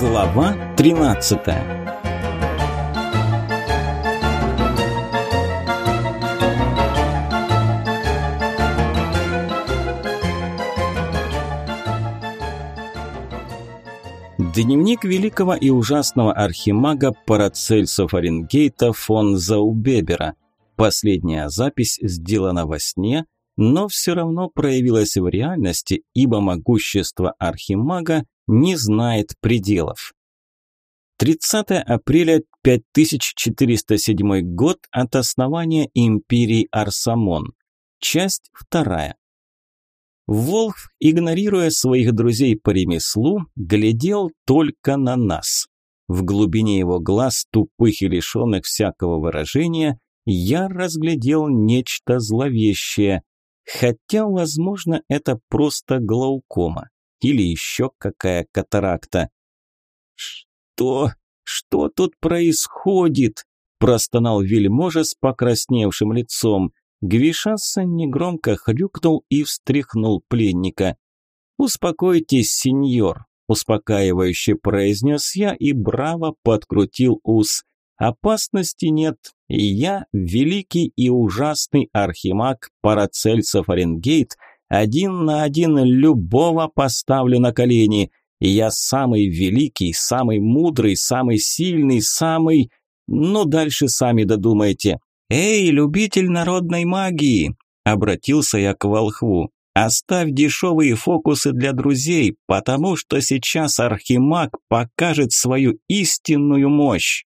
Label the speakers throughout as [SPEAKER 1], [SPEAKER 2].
[SPEAKER 1] Глава 13 Дневник великого и ужасного архимага Парацельса Фаренгейта фон Заубебера. Последняя запись сделана во сне, но все равно проявилась в реальности, ибо могущество архимага не знает пределов. 30 апреля 5407 год от основания империи Арсамон. Часть вторая. Волх, игнорируя своих друзей по ремеслу, глядел только на нас. В глубине его глаз, тупых и лишенных всякого выражения, я разглядел нечто зловещее, хотя, возможно, это просто глаукома или еще какая катаракта. «Что? Что тут происходит?» – простонал вельможа с покрасневшим лицом. Гвишаса негромко хрюкнул и встряхнул пленника. «Успокойтесь, сеньор», – успокаивающе произнес я и браво подкрутил ус. «Опасности нет, и я, великий и ужасный архимаг Парацельса Фаренгейт, один на один любого поставлю на колени. И я самый великий, самый мудрый, самый сильный, самый... Ну, дальше сами додумайте. «Эй, любитель народной магии!» – обратился я к волхву. «Оставь дешевые фокусы для друзей, потому что сейчас архимаг покажет свою истинную мощь».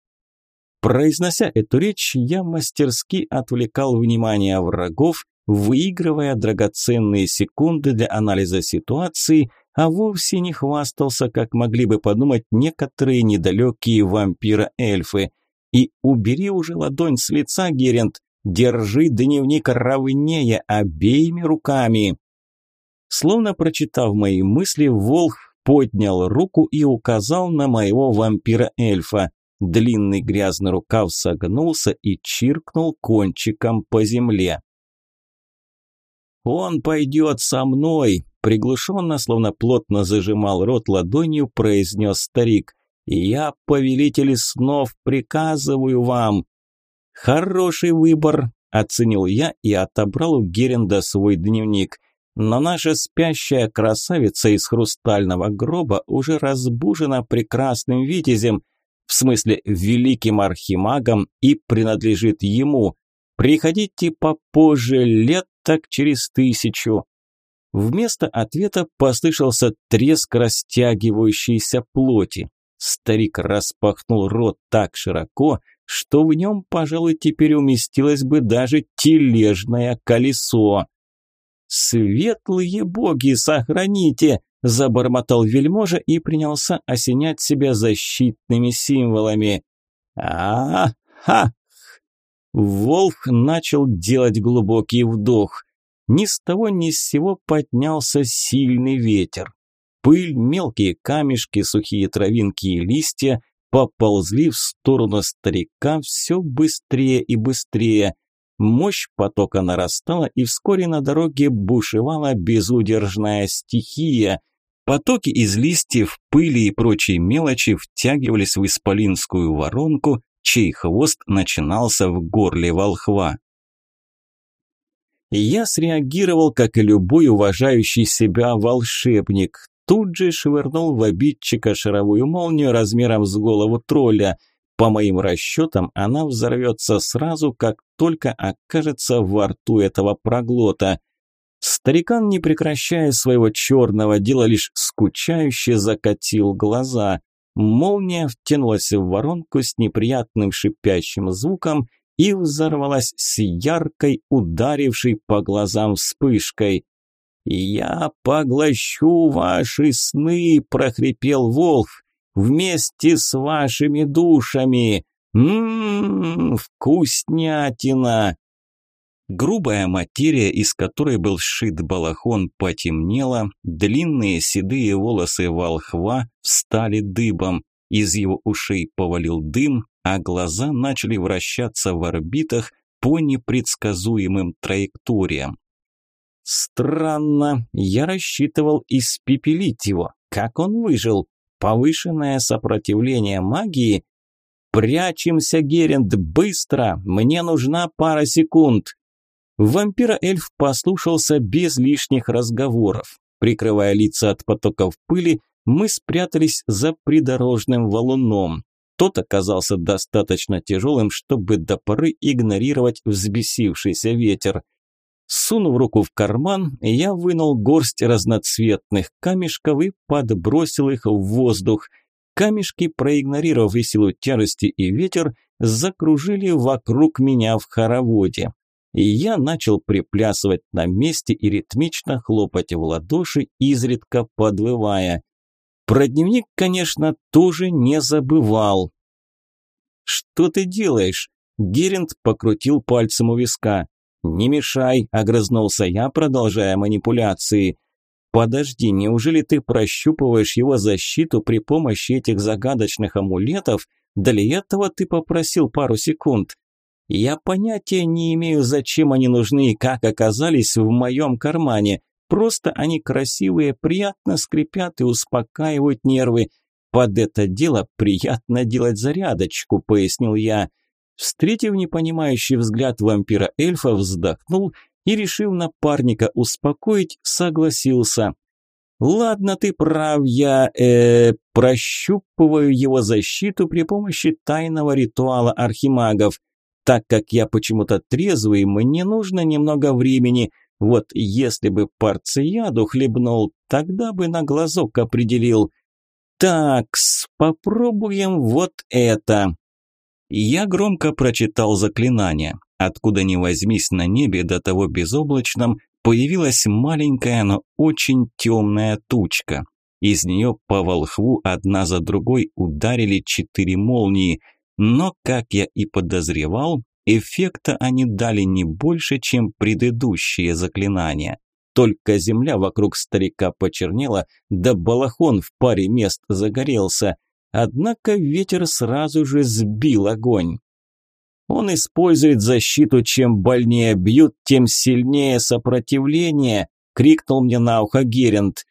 [SPEAKER 1] Произнося эту речь, я мастерски отвлекал внимание врагов, выигрывая драгоценные секунды для анализа ситуации, а вовсе не хвастался, как могли бы подумать некоторые недалекие вампира-эльфы. И убери уже ладонь с лица, Герент, держи дневник ровнее обеими руками. Словно прочитав мои мысли, Волх поднял руку и указал на моего вампира-эльфа. Длинный грязный рукав согнулся и чиркнул кончиком по земле. «Он пойдет со мной!» Приглушенно, словно плотно зажимал рот ладонью, произнес старик. «Я, повелитель снов, приказываю вам!» «Хороший выбор!» – оценил я и отобрал у Геренда свой дневник. Но наша спящая красавица из хрустального гроба уже разбужена прекрасным витязем, в смысле великим архимагом, и принадлежит ему. Приходите попозже, лет так через тысячу. Вместо ответа послышался треск растягивающейся плоти. Старик распахнул рот так широко, что в нем, пожалуй, теперь уместилось бы даже тележное колесо. «Светлые боги, сохраните!» – забормотал вельможа и принялся осенять себя защитными символами. «А-ха!» Волк начал делать глубокий вдох. Ни с того ни с сего поднялся сильный ветер. Пыль, мелкие камешки, сухие травинки и листья поползли в сторону старика все быстрее и быстрее. Мощь потока нарастала, и вскоре на дороге бушевала безудержная стихия. Потоки из листьев, пыли и прочей мелочи втягивались в исполинскую воронку, чей хвост начинался в горле волхва. Я среагировал, как и любой уважающий себя волшебник. Тут же швырнул в обидчика шаровую молнию размером с голову тролля. По моим расчетам, она взорвется сразу, как только окажется во рту этого проглота. Старикан, не прекращая своего черного дела, лишь скучающе закатил глаза. Молния втянулась в воронку с неприятным шипящим звуком и взорвалась с яркой, ударившей по глазам вспышкой. «Я поглощу ваши сны!» – прохрипел Волф. «Вместе с вашими душами! Ммм, вкуснятина!» Грубая материя, из которой был сшит балахон, потемнела, длинные седые волосы волхва встали дыбом, из его ушей повалил дым, а глаза начали вращаться в орбитах по непредсказуемым траекториям. Странно, я рассчитывал испепелить его. Как он выжил? Повышенное сопротивление магии? Прячемся, Геринд, быстро! Мне нужна пара секунд. Вампира-эльф послушался без лишних разговоров. Прикрывая лица от потоков пыли, мы спрятались за придорожным валуном. Тот оказался достаточно тяжелым, чтобы до поры игнорировать взбесившийся ветер. Сунув руку в карман, я вынул горсть разноцветных камешков и подбросил их в воздух. Камешки, проигнорировав и силу тяжести и ветер, закружили вокруг меня в хороводе. И я начал приплясывать на месте и ритмично хлопать в ладоши, изредка подвывая. Про дневник, конечно, тоже не забывал. «Что ты делаешь?» Геринд покрутил пальцем у виска. «Не мешай», – огрызнулся я, продолжая манипуляции. «Подожди, неужели ты прощупываешь его защиту при помощи этих загадочных амулетов? Для этого ты попросил пару секунд. Я понятия не имею, зачем они нужны и как оказались в моем кармане. Просто они красивые, приятно скрипят и успокаивают нервы. Под это дело приятно делать зарядочку, пояснил я. Встретив непонимающий взгляд вампира-эльфа, вздохнул и, решив напарника успокоить, согласился. «Ладно, ты прав, я э, прощупываю его защиту при помощи тайного ритуала архимагов. Так как я почему-то трезвый, мне нужно немного времени, вот если бы парцияду хлебнул, тогда бы на глазок определил. Такс, попробуем вот это. Я громко прочитал заклинание. Откуда ни возьмись на небе до того безоблачном, появилась маленькая, но очень темная тучка. Из нее по волхву одна за другой ударили четыре молнии, но, как я и подозревал, Эффекта они дали не больше, чем предыдущие заклинания. Только земля вокруг старика почернела, да балахон в паре мест загорелся. Однако ветер сразу же сбил огонь. Он использует защиту, чем больнее бьют, тем сильнее сопротивление, крикнул мне на ухо Герент.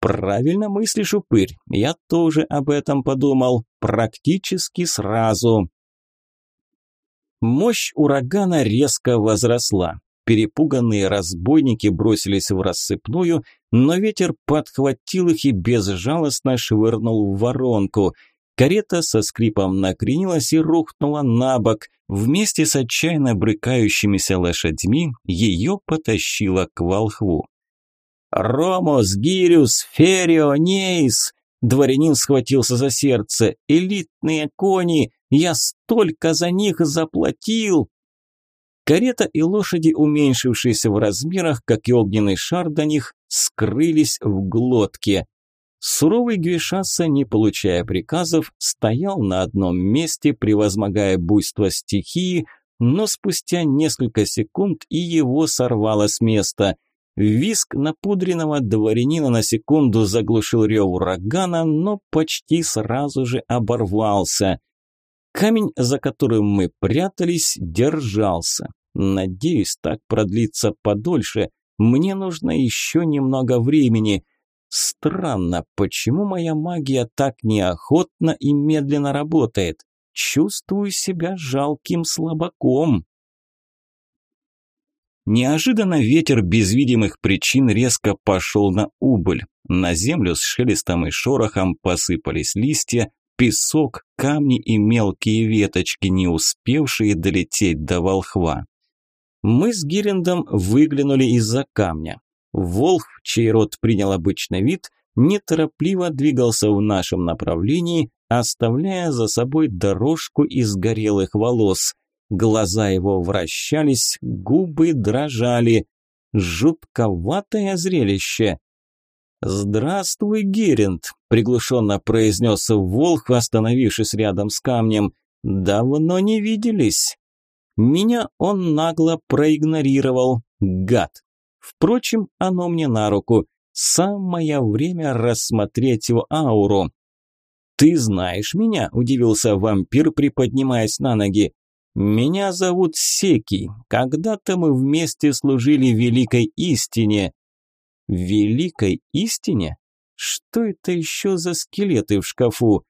[SPEAKER 1] Правильно мыслишь, упырь. Я тоже об этом подумал, практически сразу. Мощь урагана резко возросла. Перепуганные разбойники бросились в рассыпную, но ветер подхватил их и безжалостно швырнул в воронку. Карета со скрипом накренилась и рухнула на бок. Вместе с отчаянно брыкающимися лошадьми ее потащило к волхву. «Ромос, Гириус, Ферио, Нейс!» Дворянин схватился за сердце. «Элитные кони! Я столько за них заплатил!» Карета и лошади, уменьшившиеся в размерах, как и огненный шар до них, скрылись в глотке. Суровый Гвишаса, не получая приказов, стоял на одном месте, превозмогая буйство стихии, но спустя несколько секунд и его сорвало с места – Виск напудренного дворянина на секунду заглушил рев урагана, но почти сразу же оборвался. Камень, за которым мы прятались, держался. Надеюсь, так продлится подольше. Мне нужно еще немного времени. Странно, почему моя магия так неохотно и медленно работает? Чувствую себя жалким слабаком. Неожиданно ветер без видимых причин резко пошел на убыль. На землю с шелестом и шорохом посыпались листья, песок, камни и мелкие веточки, не успевшие долететь до волхва. Мы с Гирендом выглянули из-за камня. Волх, чей рот принял обычный вид, неторопливо двигался в нашем направлении, оставляя за собой дорожку из горелых волос. Глаза его вращались, губы дрожали. Жутковатое зрелище. «Здравствуй, Геринд», – приглушенно произнес Волх, остановившись рядом с камнем. «Давно не виделись». Меня он нагло проигнорировал, гад. Впрочем, оно мне на руку. Самое время рассмотреть его ауру. «Ты знаешь меня?» – удивился вампир, приподнимаясь на ноги. «Меня зовут Секи. Когда-то мы вместе служили великой истине». «Великой истине? Что это еще за скелеты в шкафу?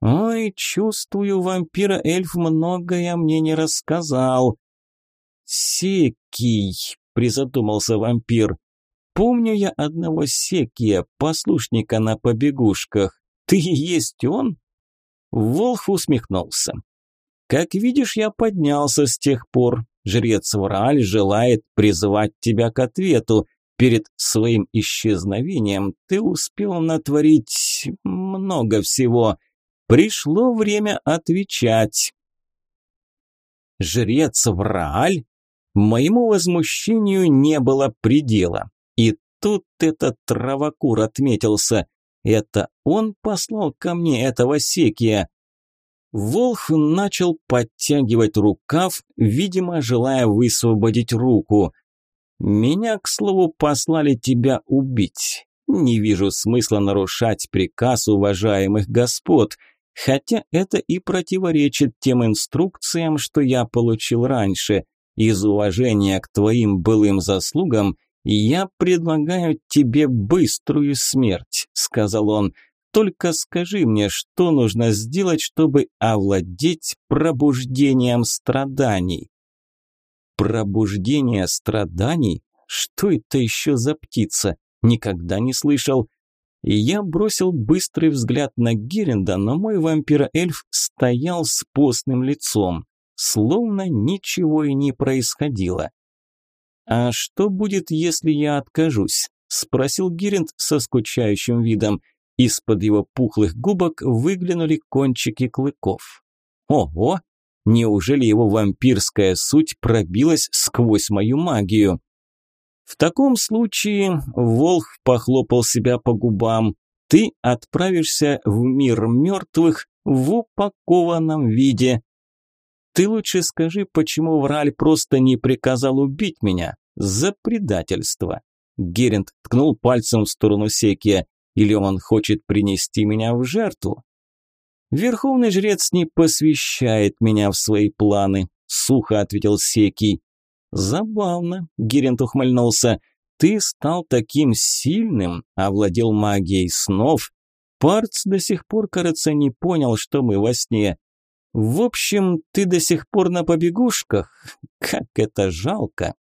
[SPEAKER 1] Ой, чувствую, вампира-эльф многое мне не рассказал. Секий, призадумался вампир. Помню я одного Секия, послушника на побегушках. Ты есть он? Волх усмехнулся. Как видишь, я поднялся с тех пор. Жрец Врааль желает призывать тебя к ответу. Перед своим исчезновением ты успел натворить много всего. Пришло время отвечать. Жрец Врааль? Моему возмущению не было предела. И тут этот травокур отметился. Это он послал ко мне этого секия. Волх начал подтягивать рукав, видимо, желая высвободить руку. «Меня, к слову, послали тебя убить. Не вижу смысла нарушать приказ уважаемых господ, хотя это и противоречит тем инструкциям, что я получил раньше. Из уважения к твоим былым заслугам я предлагаю тебе быструю смерть», – сказал он. «Только скажи мне, что нужно сделать, чтобы овладеть пробуждением страданий?» Пробуждение страданий? Что это еще за птица? Никогда не слышал. Я бросил быстрый взгляд на Геренда, но мой вампир-эльф стоял с постным лицом, словно ничего и не происходило. «А что будет, если я откажусь?» – спросил Геринд со скучающим видом. Из-под его пухлых губок выглянули кончики клыков. «Ого! Неужели его вампирская суть пробилась сквозь мою магию? В таком случае Волх похлопал себя по губам. Ты отправишься в мир мертвых в упакованном виде. Ты лучше скажи, почему Враль просто не приказал убить меня за предательство. Герент ткнул пальцем в сторону Секия. Или он хочет принести меня в жертву? «Верховный жрец не посвящает меня в свои планы», – сухо ответил Секий. «Забавно», – Герент ухмыльнулся. «Ты стал таким сильным, овладел магией снов. Парц до сих пор, кажется, не понял, что мы во сне. В общем, ты до сих пор на побегушках? Как это жалко!»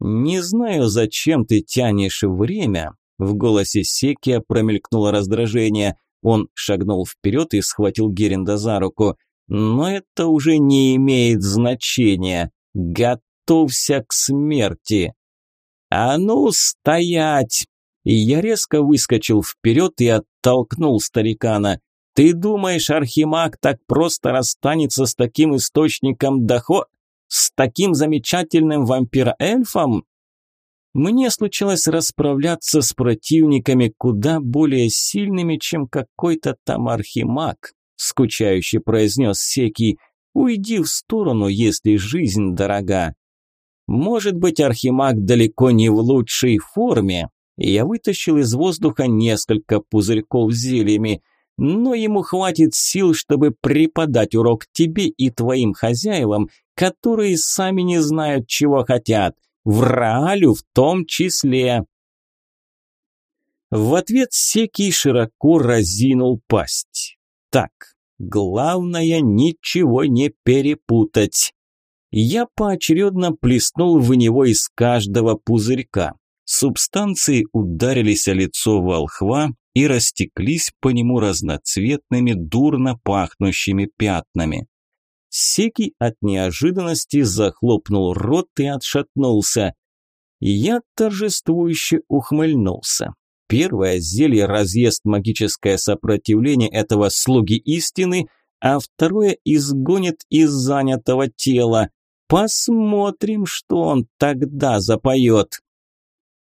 [SPEAKER 1] «Не знаю, зачем ты тянешь время», – в голосе Секия промелькнуло раздражение. Он шагнул вперед и схватил Геринда за руку. «Но это уже не имеет значения. Готовься к смерти!» «А ну, стоять!» И я резко выскочил вперед и оттолкнул старикана. «Ты думаешь, Архимаг так просто расстанется с таким источником доход... с таким замечательным вампир-эльфом?» Мне случилось расправляться с противниками куда более сильными, чем какой-то там архимаг, скучающе произнес Секий. Уйди в сторону, если жизнь дорога. Может быть, архимаг далеко не в лучшей форме. Я вытащил из воздуха несколько пузырьков с зельями, но ему хватит сил, чтобы преподать урок тебе и твоим хозяевам, которые сами не знают, чего хотят. В Раалю в том числе. В ответ Секий широко разинул пасть. Так, главное ничего не перепутать. Я поочередно плеснул в него из каждого пузырька. Субстанции ударились о лицо волхва и растеклись по нему разноцветными, дурно пахнущими пятнами. Секий от неожиданности захлопнул рот и отшатнулся. Я торжествующе ухмыльнулся. Первое зелье разъест магическое сопротивление этого слуги истины, а второе изгонит из занятого тела. Посмотрим, что он тогда запоет.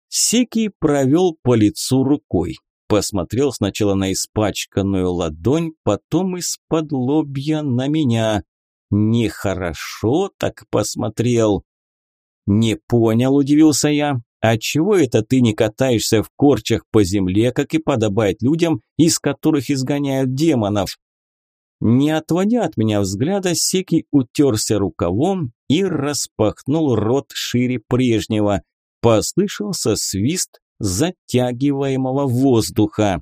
[SPEAKER 1] Секий провел по лицу рукой. Посмотрел сначала на испачканную ладонь, потом из-под лобья на меня. Нехорошо так посмотрел. Не понял, удивился я. А чего это ты не катаешься в корчах по земле, как и подобает людям, из которых изгоняют демонов? Не отводя от меня взгляда, Секи утерся рукавом и распахнул рот шире прежнего. Послышался свист, затягиваемого воздуха.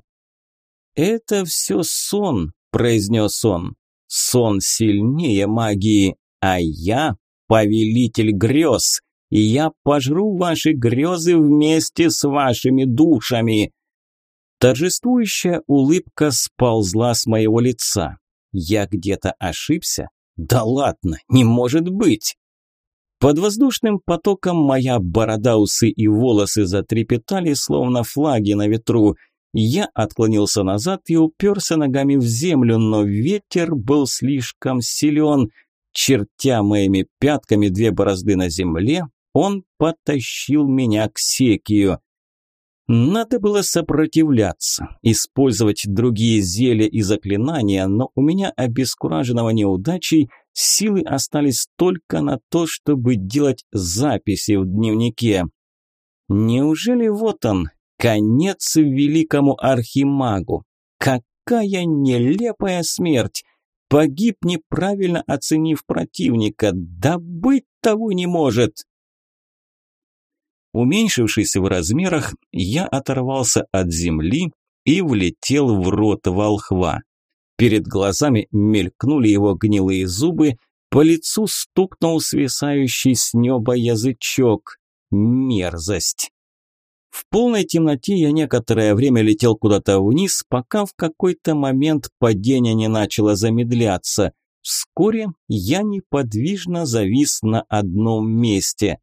[SPEAKER 1] «Это все сон», – произнес он. «Сон сильнее магии, а я – повелитель грез, и я пожру ваши грезы вместе с вашими душами». Торжествующая улыбка сползла с моего лица. Я где-то ошибся? Да ладно, не может быть! Под воздушным потоком моя борода, усы и волосы затрепетали, словно флаги на ветру. Я отклонился назад и уперся ногами в землю, но ветер был слишком силен. Чертя моими пятками две борозды на земле, он потащил меня к Секию. Надо было сопротивляться, использовать другие зелья и заклинания, но у меня, обескураженного неудачей, силы остались только на то, чтобы делать записи в дневнике. Неужели вот он, конец великому архимагу? Какая нелепая смерть! Погиб, неправильно оценив противника, да быть того не может! Уменьшившись в размерах, я оторвался от земли и влетел в рот волхва. Перед глазами мелькнули его гнилые зубы, по лицу стукнул свисающий с неба язычок. Мерзость! В полной темноте я некоторое время летел куда-то вниз, пока в какой-то момент падение не начало замедляться. Вскоре я неподвижно завис на одном месте.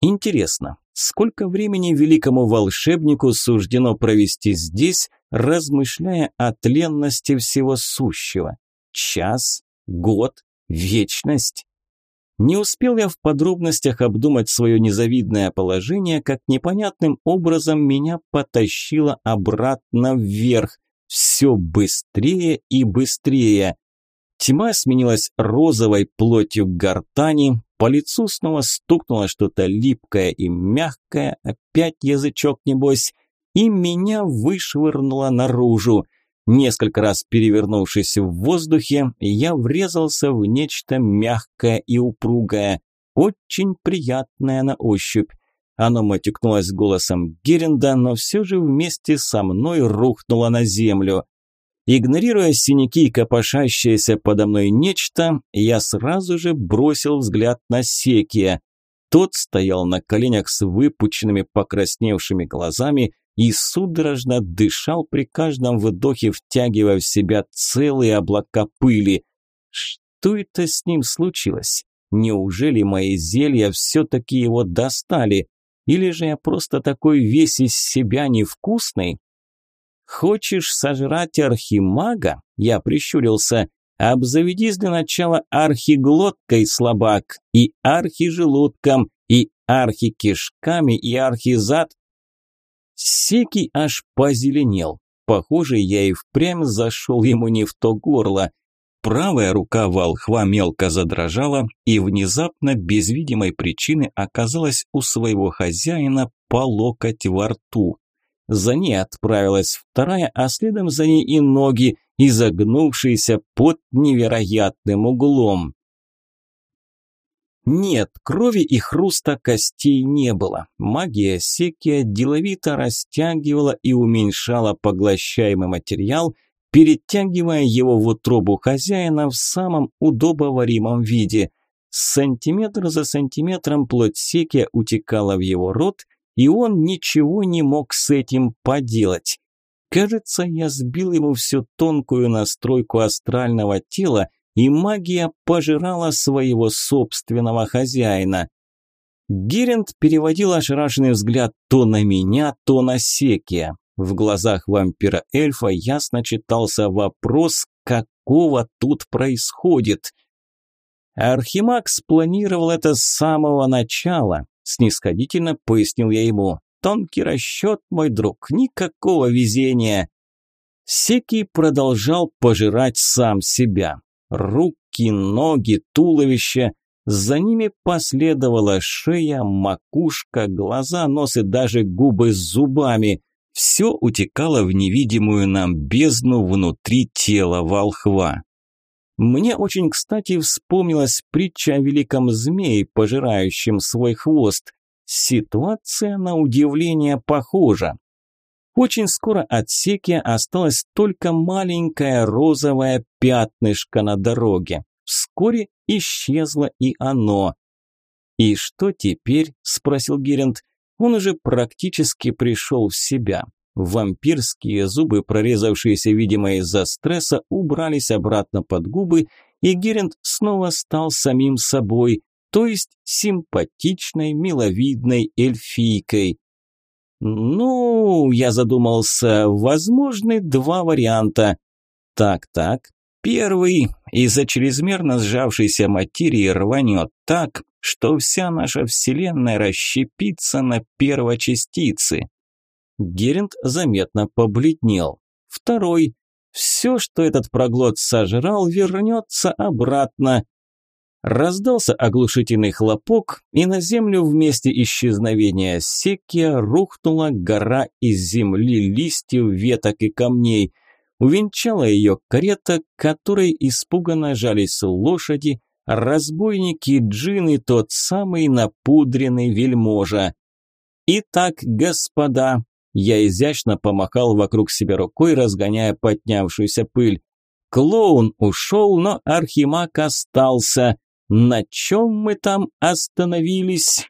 [SPEAKER 1] Интересно, сколько времени великому волшебнику суждено провести здесь, размышляя о тленности всего сущего? Час? Год? Вечность? Не успел я в подробностях обдумать свое незавидное положение, как непонятным образом меня потащило обратно вверх. Все быстрее и быстрее. Тьма сменилась розовой плотью гортани, по лицу снова стукнуло что-то липкое и мягкое, опять язычок небось, и меня вышвырнуло наружу. Несколько раз перевернувшись в воздухе, я врезался в нечто мягкое и упругое, очень приятное на ощупь. Оно матюкнулось голосом Геренда, но все же вместе со мной рухнуло на землю. Игнорируя синяки и копошащееся подо мной нечто, я сразу же бросил взгляд на Секия. Тот стоял на коленях с выпученными покрасневшими глазами и судорожно дышал при каждом вдохе, втягивая в себя целые облака пыли. Что это с ним случилось? Неужели мои зелья все-таки его достали? Или же я просто такой весь из себя невкусный? «Хочешь сожрать архимага?» – я прищурился. «Обзаведись для начала архиглоткой, слабак, и архижелудком, и архикишками, и архизад». Секий аж позеленел. Похоже, я и впрямь зашел ему не в то горло. Правая рука волхва мелко задрожала и внезапно, без видимой причины, оказалась у своего хозяина по локоть во рту. За ней отправилась вторая, а следом за ней и ноги, изогнувшиеся под невероятным углом. Нет, крови и хруста костей не было. Магия Секия деловито растягивала и уменьшала поглощаемый материал, перетягивая его в утробу хозяина в самом удобоваримом виде. Сантиметр за сантиметром плоть Секия утекала в его рот – и он ничего не мог с этим поделать. Кажется, я сбил ему всю тонкую настройку астрального тела, и магия пожирала своего собственного хозяина. Геринд переводил ошарашенный взгляд то на меня, то на Секия. В глазах вампира-эльфа ясно читался вопрос, какого тут происходит. Архимаг спланировал это с самого начала, снисходительно пояснил я ему. Тонкий расчет, мой друг, никакого везения. Секий продолжал пожирать сам себя. Руки, ноги, туловище. За ними последовала шея, макушка, глаза, нос и даже губы с зубами. Все утекало в невидимую нам бездну внутри тела волхва. Мне очень кстати вспомнилась притча о великом змее, пожирающем свой хвост. Ситуация на удивление похожа. Очень скоро от Секи осталось только маленькое розовое пятнышко на дороге. Вскоре исчезло и оно. «И что теперь?» – спросил Геринд. Он уже практически пришел в себя. Вампирские зубы, прорезавшиеся, видимо, из-за стресса, убрались обратно под губы, и Геринд снова стал самим собой, то есть симпатичной, миловидной эльфийкой. Ну, я задумался, возможны два варианта. Так-так, первый, из-за чрезмерно сжавшейся материи рванет так, что вся наша Вселенная расщепится на первочастицы. Геринд заметно побледнел. Второй, все, что этот проглот сожрал, вернется обратно. Раздался оглушительный хлопок, и на землю вместе исчезновения Секия рухнула гора из земли, листьев, веток и камней. Увенчала ее карета, которой испуганно жались лошади, разбойники джины, тот самый напудренный вельможа. «Итак, господа, я изящно помахал вокруг себя рукой, разгоняя поднявшуюся пыль. Клоун ушел, но Архимаг остался. На чем мы там остановились?